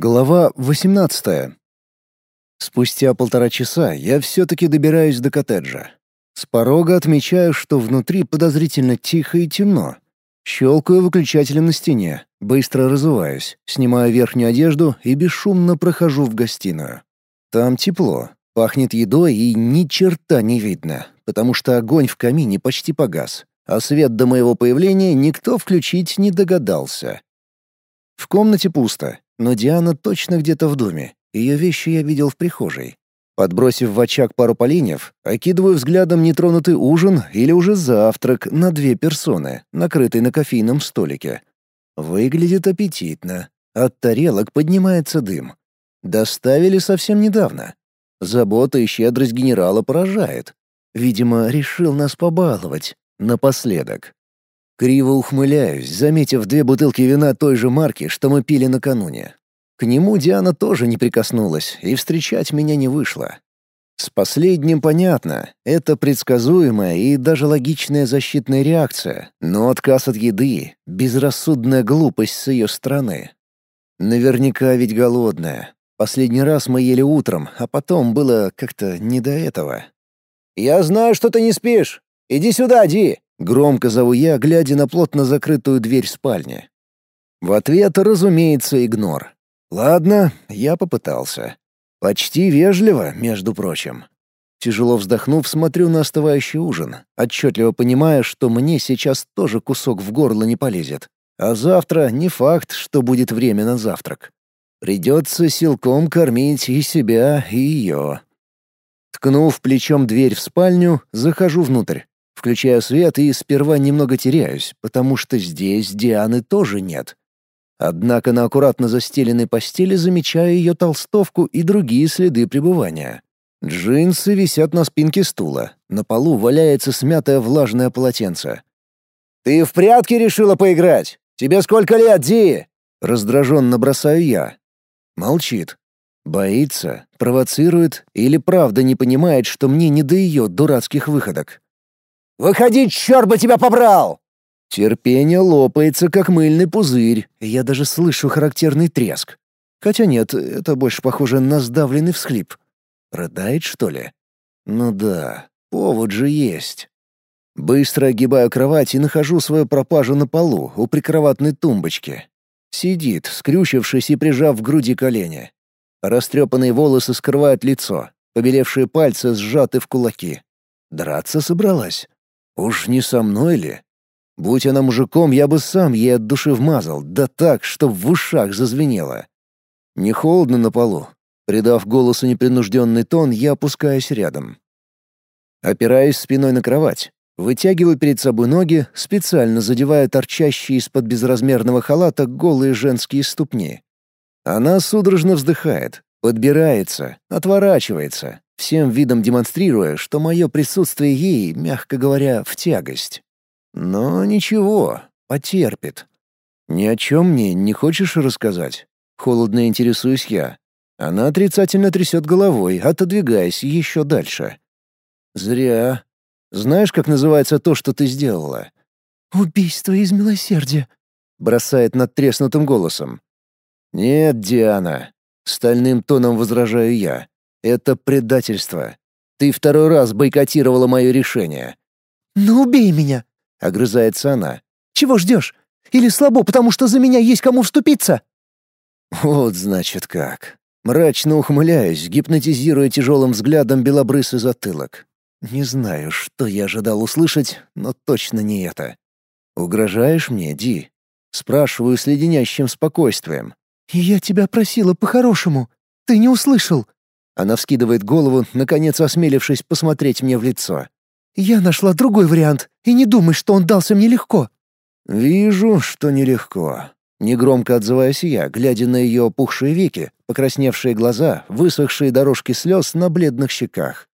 Глава 18. Спустя полтора часа я все-таки добираюсь до коттеджа. С порога отмечаю, что внутри подозрительно тихо и темно. Щелкаю выключателем на стене, быстро разуваюсь, снимаю верхнюю одежду и бесшумно прохожу в гостиную. Там тепло, пахнет едой и ни черта не видно, потому что огонь в камине почти погас, а свет до моего появления никто включить не догадался. В комнате пусто, но Диана точно где-то в доме. Ее вещи я видел в прихожей. Подбросив в очаг пару поленьев, окидываю взглядом нетронутый ужин или уже завтрак на две персоны, накрытый на кофейном столике. Выглядит аппетитно. От тарелок поднимается дым. Доставили совсем недавно. Забота и щедрость генерала поражает. Видимо, решил нас побаловать. Напоследок. Криво ухмыляюсь, заметив две бутылки вина той же марки, что мы пили накануне. К нему Диана тоже не прикоснулась, и встречать меня не вышло. С последним понятно, это предсказуемая и даже логичная защитная реакция, но отказ от еды — безрассудная глупость с ее стороны. Наверняка ведь голодная. Последний раз мы ели утром, а потом было как-то не до этого. «Я знаю, что ты не спишь! Иди сюда, Ди!» Громко зову я, глядя на плотно закрытую дверь спальни. В ответ, разумеется, игнор. Ладно, я попытался. Почти вежливо, между прочим. Тяжело вздохнув, смотрю на остывающий ужин, отчетливо понимая, что мне сейчас тоже кусок в горло не полезет. А завтра не факт, что будет время на завтрак. Придется силком кормить и себя, и ее. Ткнув плечом дверь в спальню, захожу внутрь. Включаю свет и сперва немного теряюсь, потому что здесь Дианы тоже нет. Однако на аккуратно застеленной постели замечаю ее толстовку и другие следы пребывания. Джинсы висят на спинке стула. На полу валяется смятое влажное полотенце. «Ты в прятки решила поиграть? Тебе сколько лет, Ди?» Раздраженно бросаю я. Молчит. Боится, провоцирует или правда не понимает, что мне не до ее дурацких выходок. Выходи, черт бы тебя побрал!» Терпение лопается, как мыльный пузырь, я даже слышу характерный треск. Хотя нет, это больше похоже на сдавленный всхлип. Рыдает, что ли? Ну да, повод же есть. Быстро огибаю кровать и нахожу свою пропажу на полу, у прикроватной тумбочки. Сидит, скрючившись и прижав в груди колени. Растрепанные волосы скрывают лицо, побелевшие пальцы сжаты в кулаки. Драться собралась. Уж не со мной ли? Будь она мужиком, я бы сам ей от души вмазал, да так, чтоб в ушах зазвенело. Не холодно на полу. Придав голосу непринужденный тон, я опускаюсь рядом. Опираюсь спиной на кровать, вытягиваю перед собой ноги, специально задевая торчащие из-под безразмерного халата голые женские ступни. Она судорожно вздыхает, подбирается, отворачивается, всем видом демонстрируя, что мое присутствие ей, мягко говоря, в тягость. Но ничего, потерпит. Ни о чем мне не хочешь рассказать? Холодно интересуюсь я. Она отрицательно трясет головой, отодвигаясь еще дальше. Зря. Знаешь, как называется то, что ты сделала? «Убийство из милосердия», — бросает надтреснутым голосом. «Нет, Диана», — стальным тоном возражаю я. Это предательство. Ты второй раз бойкотировала мое решение. «Ну убей меня!» — огрызается она. «Чего ждешь? Или слабо, потому что за меня есть кому вступиться?» Вот значит как. Мрачно ухмыляюсь, гипнотизируя тяжелым взглядом белобрысый затылок. Не знаю, что я ожидал услышать, но точно не это. «Угрожаешь мне, Ди?» Спрашиваю с леденящим спокойствием. «Я тебя просила по-хорошему. Ты не услышал. Она вскидывает голову, наконец осмелившись посмотреть мне в лицо. «Я нашла другой вариант, и не думай, что он дался мне легко». «Вижу, что нелегко». Негромко отзываюсь я, глядя на ее опухшие веки, покрасневшие глаза, высохшие дорожки слез на бледных щеках.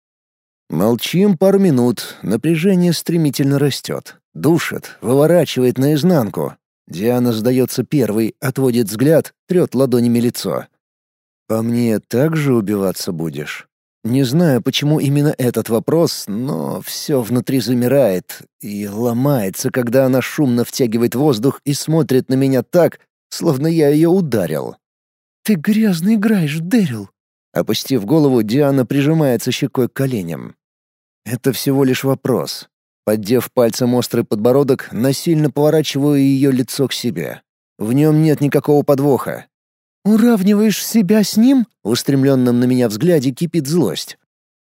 Молчим пару минут, напряжение стремительно растет. Душит, выворачивает наизнанку. Диана сдается первой, отводит взгляд, трет ладонями лицо. «По мне также убиваться будешь?» Не знаю, почему именно этот вопрос, но все внутри замирает и ломается, когда она шумно втягивает воздух и смотрит на меня так, словно я ее ударил. «Ты грязно играешь, Дэрил!» Опустив голову, Диана прижимается щекой к коленям. Это всего лишь вопрос. Поддев пальцем острый подбородок, насильно поворачиваю ее лицо к себе. В нем нет никакого подвоха. «Уравниваешь себя с ним?» В устремленном на меня взгляде кипит злость.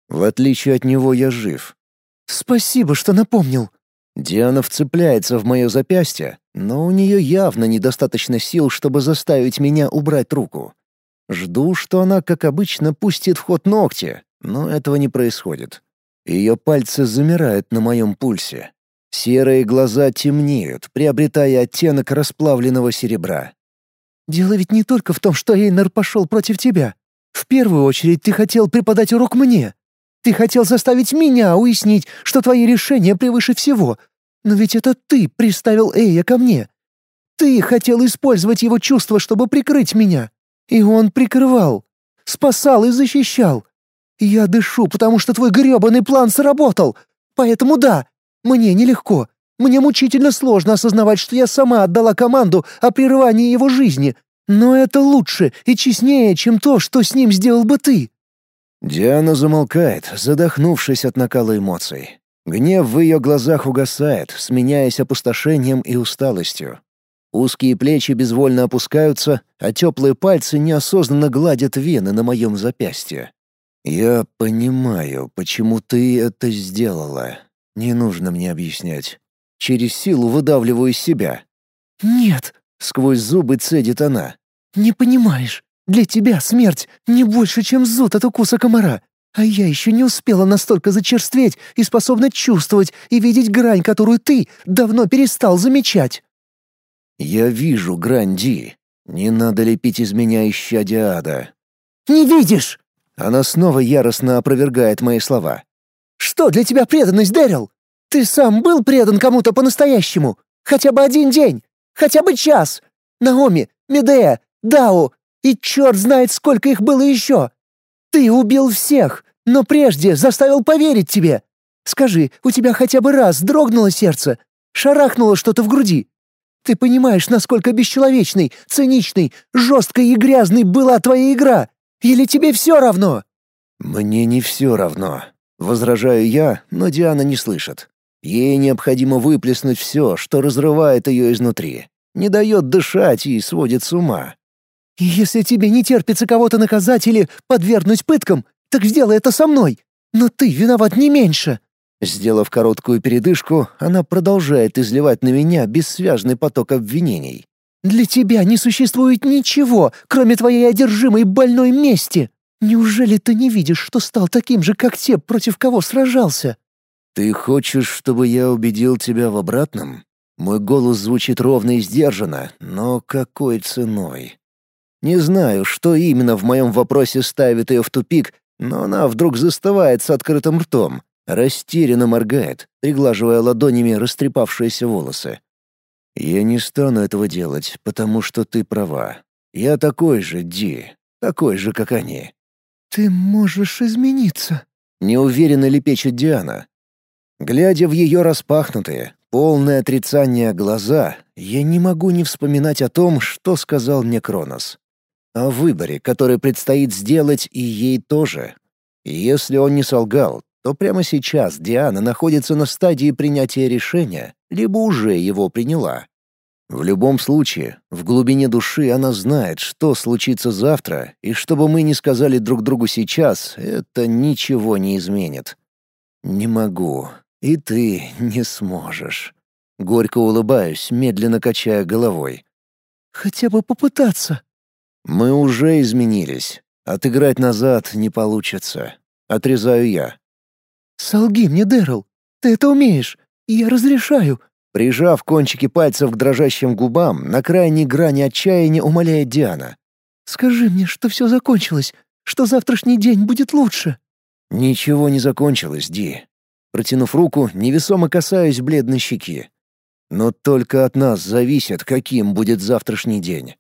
В отличие от него я жив. «Спасибо, что напомнил». Диана вцепляется в мое запястье, но у нее явно недостаточно сил, чтобы заставить меня убрать руку. Жду, что она, как обычно, пустит в ход ногти, но этого не происходит. Ее пальцы замирают на моем пульсе. Серые глаза темнеют, приобретая оттенок расплавленного серебра. «Дело ведь не только в том, что Эйнер пошел против тебя. В первую очередь ты хотел преподать урок мне. Ты хотел заставить меня уяснить, что твои решения превыше всего. Но ведь это ты приставил Эя ко мне. Ты хотел использовать его чувства, чтобы прикрыть меня. И он прикрывал, спасал и защищал. Я дышу, потому что твой грёбаный план сработал. Поэтому да, мне нелегко. Мне мучительно сложно осознавать, что я сама отдала команду о прерывании его жизни. Но это лучше и честнее, чем то, что с ним сделал бы ты». Диана замолкает, задохнувшись от накала эмоций. Гнев в ее глазах угасает, сменяясь опустошением и усталостью. Узкие плечи безвольно опускаются, а теплые пальцы неосознанно гладят вены на моем запястье. «Я понимаю, почему ты это сделала. Не нужно мне объяснять. Через силу выдавливаю из себя». «Нет», — сквозь зубы цедит она. «Не понимаешь. Для тебя смерть не больше, чем зуд от укуса комара. А я еще не успела настолько зачерстветь и способна чувствовать и видеть грань, которую ты давно перестал замечать». «Я вижу грань Ди. Не надо лепить из меня исчадия ада». «Не видишь!» Она снова яростно опровергает мои слова. «Что для тебя преданность, Дэрил? Ты сам был предан кому-то по-настоящему? Хотя бы один день? Хотя бы час? Наоми, Медея, Дау, и черт знает, сколько их было еще! Ты убил всех, но прежде заставил поверить тебе. Скажи, у тебя хотя бы раз дрогнуло сердце? Шарахнуло что-то в груди? Ты понимаешь, насколько бесчеловечной, циничной, жесткой и грязной была твоя игра? Или тебе все равно?» «Мне не все равно», — возражаю я, но Диана не слышит. Ей необходимо выплеснуть все, что разрывает ее изнутри, не дает дышать и сводит с ума. «Если тебе не терпится кого-то наказать или подвергнуть пыткам, так сделай это со мной. Но ты виноват не меньше», Сделав короткую передышку, она продолжает изливать на меня бессвязный поток обвинений. «Для тебя не существует ничего, кроме твоей одержимой больной мести. Неужели ты не видишь, что стал таким же, как те, против кого сражался?» «Ты хочешь, чтобы я убедил тебя в обратном?» Мой голос звучит ровно и сдержанно, но какой ценой? Не знаю, что именно в моем вопросе ставит ее в тупик, но она вдруг застывает с открытым ртом, Растерянно моргает, приглаживая ладонями растрепавшиеся волосы. «Я не стану этого делать, потому что ты права. Я такой же, Ди, такой же, как они». «Ты можешь измениться», — неуверенно лепечет Диана. Глядя в ее распахнутые, полное отрицание глаза, я не могу не вспоминать о том, что сказал мне Кронос. О выборе, который предстоит сделать и ей тоже. И если он не солгал, то прямо сейчас Диана находится на стадии принятия решения, либо уже его приняла. В любом случае, в глубине души она знает, что случится завтра, и что бы мы ни сказали друг другу сейчас, это ничего не изменит. «Не могу, и ты не сможешь». Горько улыбаюсь, медленно качая головой. «Хотя бы попытаться». «Мы уже изменились. Отыграть назад не получится. Отрезаю я. «Солги мне, Дэрил. Ты это умеешь. Я разрешаю». Прижав кончики пальцев к дрожащим губам, на крайней грани отчаяния умоляет Диана. «Скажи мне, что все закончилось, что завтрашний день будет лучше». «Ничего не закончилось, Ди». Протянув руку, невесомо касаюсь бледной щеки. «Но только от нас зависит, каким будет завтрашний день».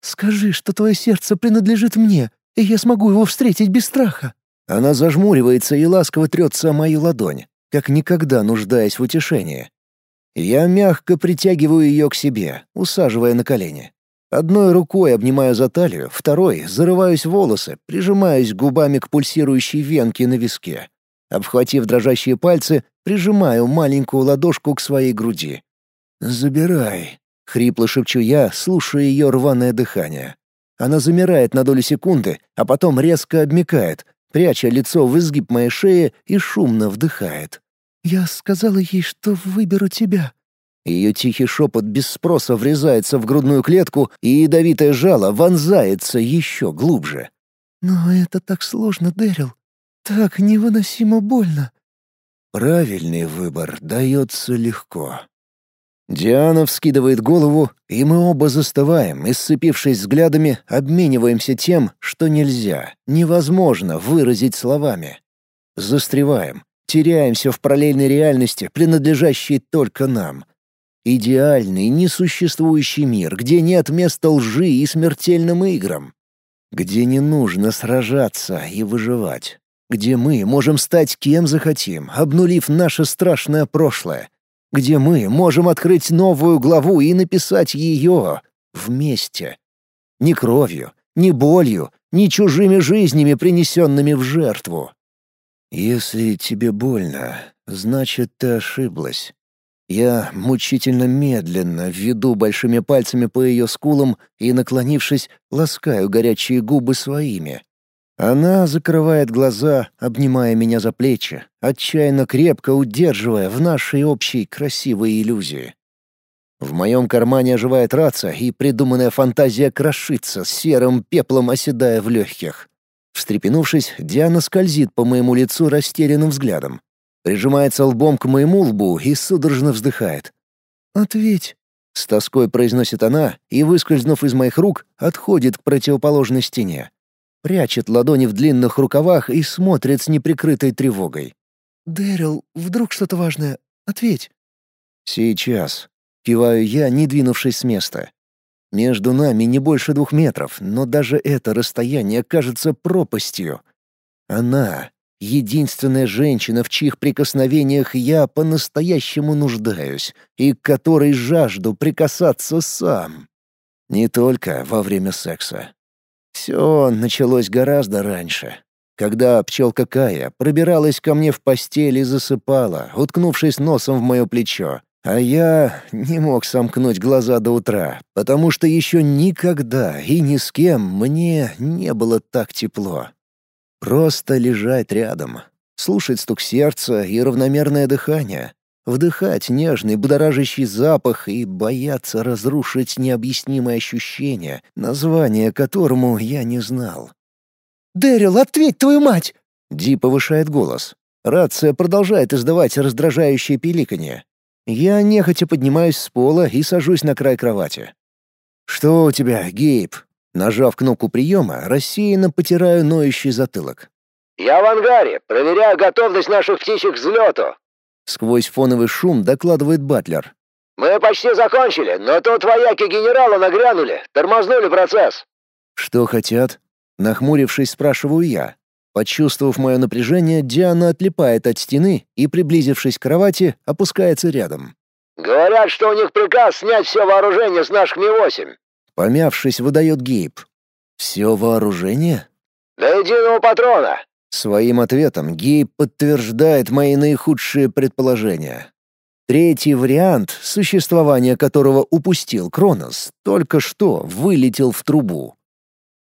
«Скажи, что твое сердце принадлежит мне, и я смогу его встретить без страха». Она зажмуривается и ласково трется о мою ладонь, как никогда нуждаясь в утешении. Я мягко притягиваю ее к себе, усаживая на колени. Одной рукой обнимаю за талию, второй зарываюсь в волосы, прижимаюсь губами к пульсирующей венке на виске. Обхватив дрожащие пальцы, прижимаю маленькую ладошку к своей груди. «Забирай», — хрипло шепчу я, слушая ее рваное дыхание. Она замирает на долю секунды, а потом резко обмикает, пряча лицо в изгиб моей шеи и шумно вдыхает. «Я сказала ей, что выберу тебя», ее тихий шепот без спроса врезается в грудную клетку, и ядовитое жало вонзается еще глубже. «Но это так сложно, Дэрил. Так невыносимо больно». Правильный выбор дается легко. Диана вскидывает голову, и мы оба застываем, и, взглядами, обмениваемся тем, что нельзя, невозможно выразить словами. Застреваем, теряемся в параллельной реальности, принадлежащей только нам — Идеальный, несуществующий мир, где нет места лжи и смертельным играм. Где не нужно сражаться и выживать. Где мы можем стать кем захотим, обнулив наше страшное прошлое. Где мы можем открыть новую главу и написать ее вместе. Ни кровью, ни болью, ни чужими жизнями, принесенными в жертву. Если тебе больно, значит, ты ошиблась. Я мучительно медленно веду большими пальцами по ее скулам и, наклонившись, ласкаю горячие губы своими. Она закрывает глаза, обнимая меня за плечи, отчаянно крепко удерживая в нашей общей красивой иллюзии. В моем кармане оживает рация, и придуманная фантазия крошится, серым пеплом оседая в легких. Встрепенувшись, Диана скользит по моему лицу растерянным взглядом прижимается лбом к моему лбу и судорожно вздыхает. «Ответь», — с тоской произносит она и, выскользнув из моих рук, отходит к противоположной стене. Прячет ладони в длинных рукавах и смотрит с неприкрытой тревогой. «Дэрил, вдруг что-то важное? Ответь». «Сейчас», — киваю я, не двинувшись с места. Между нами не больше двух метров, но даже это расстояние кажется пропастью. Она Единственная женщина, в чьих прикосновениях я по-настоящему нуждаюсь и к которой жажду прикасаться сам. Не только во время секса. Все началось гораздо раньше, когда пчелка Кая пробиралась ко мне в постель и засыпала, уткнувшись носом в мое плечо, а я не мог сомкнуть глаза до утра, потому что еще никогда и ни с кем мне не было так тепло. Просто лежать рядом, слушать стук сердца и равномерное дыхание, вдыхать нежный будоражащий запах и бояться разрушить необъяснимое ощущение, название которому я не знал. «Дэрил, ответь, твою мать!» Ди повышает голос. Рация продолжает издавать раздражающее пиликанье. Я нехотя поднимаюсь с пола и сажусь на край кровати. «Что у тебя, Гейб?» Нажав кнопку приема, рассеянно потираю ноющий затылок. «Я в ангаре. Проверяю готовность наших птичек к взлету». Сквозь фоновый шум докладывает Батлер. «Мы почти закончили, но тут вояки генерала нагрянули, тормознули процесс». «Что хотят?» Нахмурившись, спрашиваю я. Почувствовав мое напряжение, Диана отлипает от стены и, приблизившись к кровати, опускается рядом. «Говорят, что у них приказ снять все вооружение с наших Ми-8. Помявшись, выдает Гейб. «Все вооружение?» «До единого патрона!» Своим ответом Гейб подтверждает мои наихудшие предположения. Третий вариант, существование которого упустил Кронос, только что вылетел в трубу.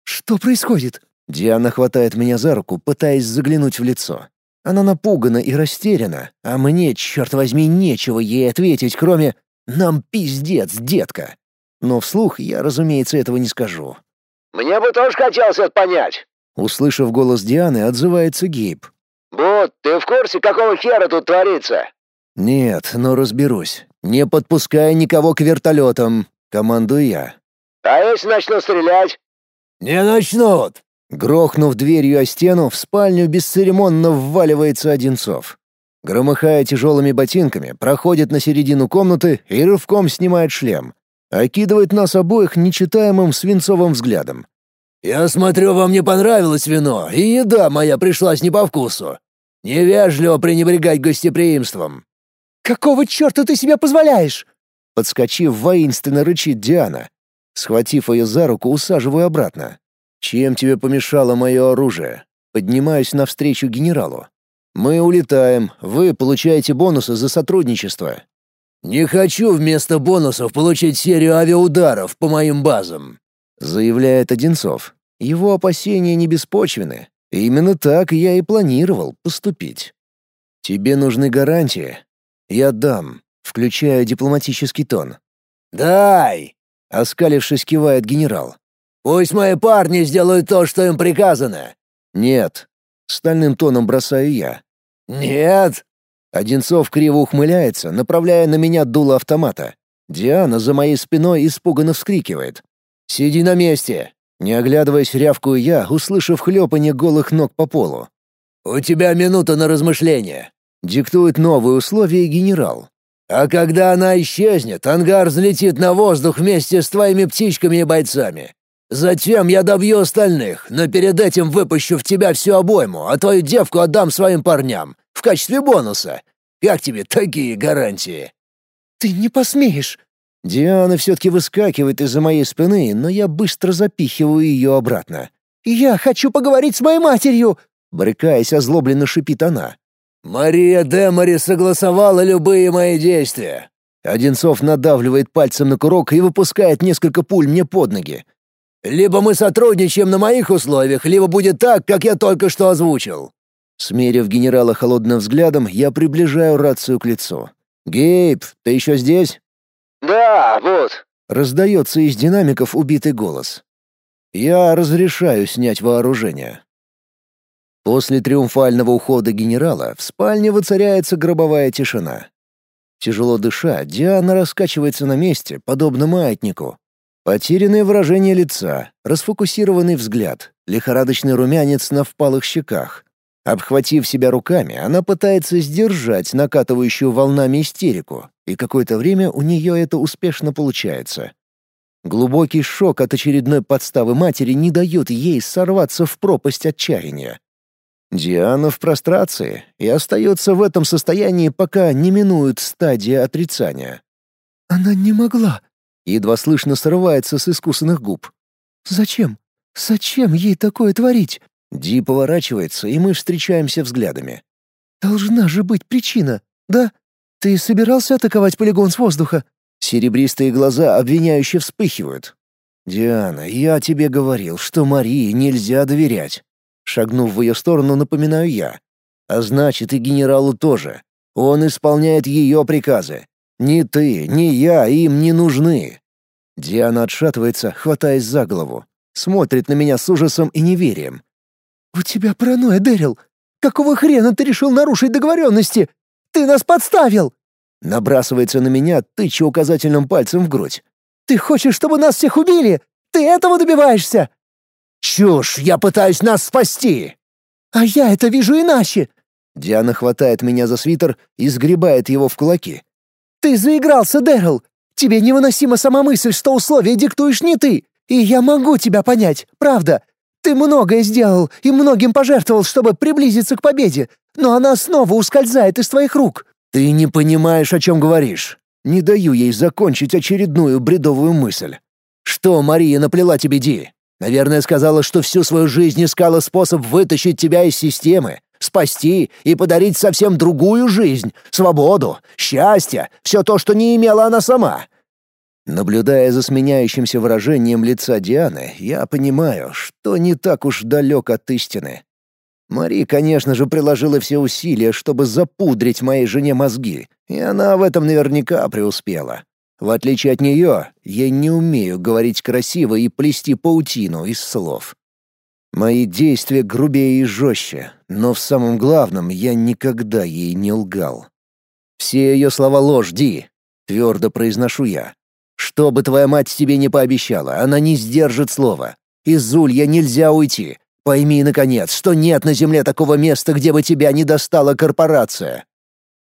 «Что происходит?» Диана хватает меня за руку, пытаясь заглянуть в лицо. Она напугана и растеряна, а мне, черт возьми, нечего ей ответить, кроме «Нам пиздец, детка!» Но вслух я, разумеется, этого не скажу. «Мне бы тоже хотелось это понять!» Услышав голос Дианы, отзывается Гейб. «Бут, ты в курсе, какого хера тут творится?» «Нет, но разберусь. Не подпускай никого к вертолетам», — командую я. «А если начнут стрелять?» «Не начнут!» Грохнув дверью о стену, в спальню бесцеремонно вваливается Одинцов. Громыхая тяжелыми ботинками, проходит на середину комнаты и рывком снимает шлем окидывает нас обоих нечитаемым свинцовым взглядом. «Я смотрю, вам не понравилось вино, и еда моя пришлась не по вкусу. Невежливо пренебрегать гостеприимством». «Какого черта ты себе позволяешь?» Подскочив, воинственно рычит Диана. Схватив ее за руку, усаживаю обратно. «Чем тебе помешало мое оружие?» Поднимаюсь навстречу генералу. «Мы улетаем, вы получаете бонусы за сотрудничество». «Не хочу вместо бонусов получить серию авиаударов по моим базам», — заявляет Одинцов. Его опасения не беспочвены. Именно так я и планировал поступить. «Тебе нужны гарантии?» «Я дам», включая дипломатический тон. «Дай!» — оскалившись, кивает генерал. «Пусть мои парни сделают то, что им приказано!» «Нет!» — стальным тоном бросаю я. «Нет!» Одинцов криво ухмыляется, направляя на меня дуло автомата. Диана за моей спиной испуганно вскрикивает. «Сиди на месте!» Не оглядываясь, рявкую я, услышав хлёпанье голых ног по полу. «У тебя минута на размышление», — диктует новые условия генерал. «А когда она исчезнет, ангар взлетит на воздух вместе с твоими птичками и бойцами. Затем я добью остальных, но перед этим выпущу в тебя всю обойму, а твою девку отдам своим парням в качестве бонуса. Как тебе такие гарантии?» «Ты не посмеешь!» Диана все-таки выскакивает из-за моей спины, но я быстро запихиваю ее обратно. «Я хочу поговорить с моей матерью!» Брыкаясь, озлобленно шипит она. «Мария Демари согласовала любые мои действия!» Одинцов надавливает пальцем на курок и выпускает несколько пуль мне под ноги. «Либо мы сотрудничаем на моих условиях, либо будет так, как я только что озвучил». Смерив генерала холодным взглядом, я приближаю рацию к лицу. «Гейб, ты еще здесь?» «Да, вот». Раздается из динамиков убитый голос. «Я разрешаю снять вооружение». После триумфального ухода генерала в спальне воцаряется гробовая тишина. Тяжело дыша, Диана раскачивается на месте, подобно маятнику. Потерянное выражение лица, расфокусированный взгляд, лихорадочный румянец на впалых щеках. Обхватив себя руками, она пытается сдержать накатывающую волнами истерику, и какое-то время у нее это успешно получается. Глубокий шок от очередной подставы матери не дает ей сорваться в пропасть отчаяния. Диана в прострации и остается в этом состоянии, пока не минует стадия отрицания. «Она не могла», — едва слышно срывается с искусанных губ. «Зачем? Зачем ей такое творить? Ди поворачивается, и мы встречаемся взглядами. «Должна же быть причина, да? Ты собирался атаковать полигон с воздуха?» Серебристые глаза обвиняюще вспыхивают. «Диана, я тебе говорил, что Марии нельзя доверять». Шагнув в ее сторону, напоминаю я. «А значит, и генералу тоже. Он исполняет ее приказы. Ни ты, ни я им не нужны». Диана отшатывается, хватаясь за голову. Смотрит на меня с ужасом и неверием. «У тебя паранойя, Дэрил! Какого хрена ты решил нарушить договоренности? Ты нас подставил!» Набрасывается на меня, тыча указательным пальцем в грудь. «Ты хочешь, чтобы нас всех убили? Ты этого добиваешься?» «Чушь! Я пытаюсь нас спасти!» «А я это вижу иначе!» Диана хватает меня за свитер и сгребает его в кулаки. «Ты заигрался, Дэрил! Тебе невыносима сама мысль, что условия диктуешь не ты! И я могу тебя понять, правда! Ты многое сделал и многим пожертвовал, чтобы приблизиться к победе, но она снова ускользает из твоих рук». «Ты не понимаешь, о чем говоришь. Не даю ей закончить очередную бредовую мысль. Что Мария наплела тебе, Ди? Наверное, сказала, что всю свою жизнь искала способ вытащить тебя из системы, спасти и подарить совсем другую жизнь, свободу, счастье, все то, что не имела она сама. Наблюдая за сменяющимся выражением лица Дианы, я понимаю, что не так уж далек от истины. Мари, конечно же, приложила все усилия, чтобы запудрить моей жене мозги, и она в этом наверняка преуспела. В отличие от нее, я не умею говорить красиво и плести паутину из слов. Мои действия грубее и жестче, но в самом главном я никогда ей не лгал. «Все ее слова ложь, Ди», — твердо произношу я. Что бы твоя мать тебе не пообещала, она не сдержит слова. Из Улья нельзя уйти. Пойми, наконец, что нет на земле такого места, где бы тебя не достала корпорация».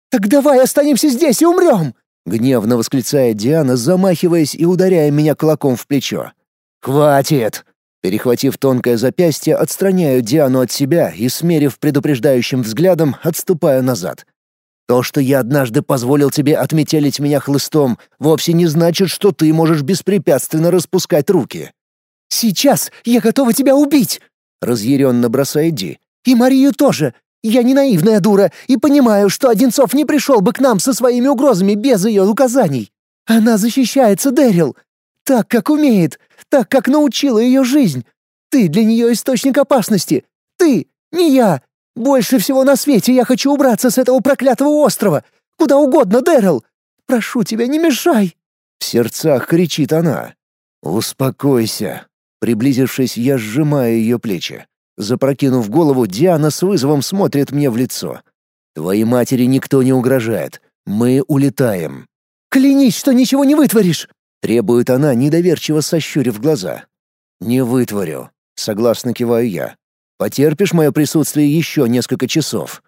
«Так давай останемся здесь и умрем!» — гневно восклицает Диана, замахиваясь и ударяя меня кулаком в плечо. «Хватит!» Перехватив тонкое запястье, отстраняю Диану от себя и, смерив предупреждающим взглядом, отступаю назад. То, что я однажды позволил тебе отметелить меня хлыстом, вовсе не значит, что ты можешь беспрепятственно распускать руки». «Сейчас я готова тебя убить!» — разъяренно бросает Ди. «И Марию тоже. Я не наивная дура и понимаю, что Одинцов не пришел бы к нам со своими угрозами без ее указаний. Она защищается, Дэрил, так, как умеет, так, как научила ее жизнь. Ты для нее источник опасности. Ты, не я. Больше всего на свете я хочу убраться с этого проклятого острова. Куда угодно, Дэрил. Прошу тебя, не мешай!» В сердцах кричит она. «Успокойся!» Приблизившись, я сжимаю ее плечи. Запрокинув голову, Диана с вызовом смотрит мне в лицо. «Твоей матери никто не угрожает. Мы улетаем». «Клянись, что ничего не вытворишь!» Требует она, недоверчиво сощурив глаза. «Не вытворю», — согласно киваю я. «Потерпишь мое присутствие еще несколько часов?»